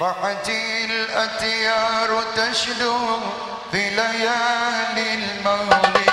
راحتي الأتيار تشدو في ليالي المولد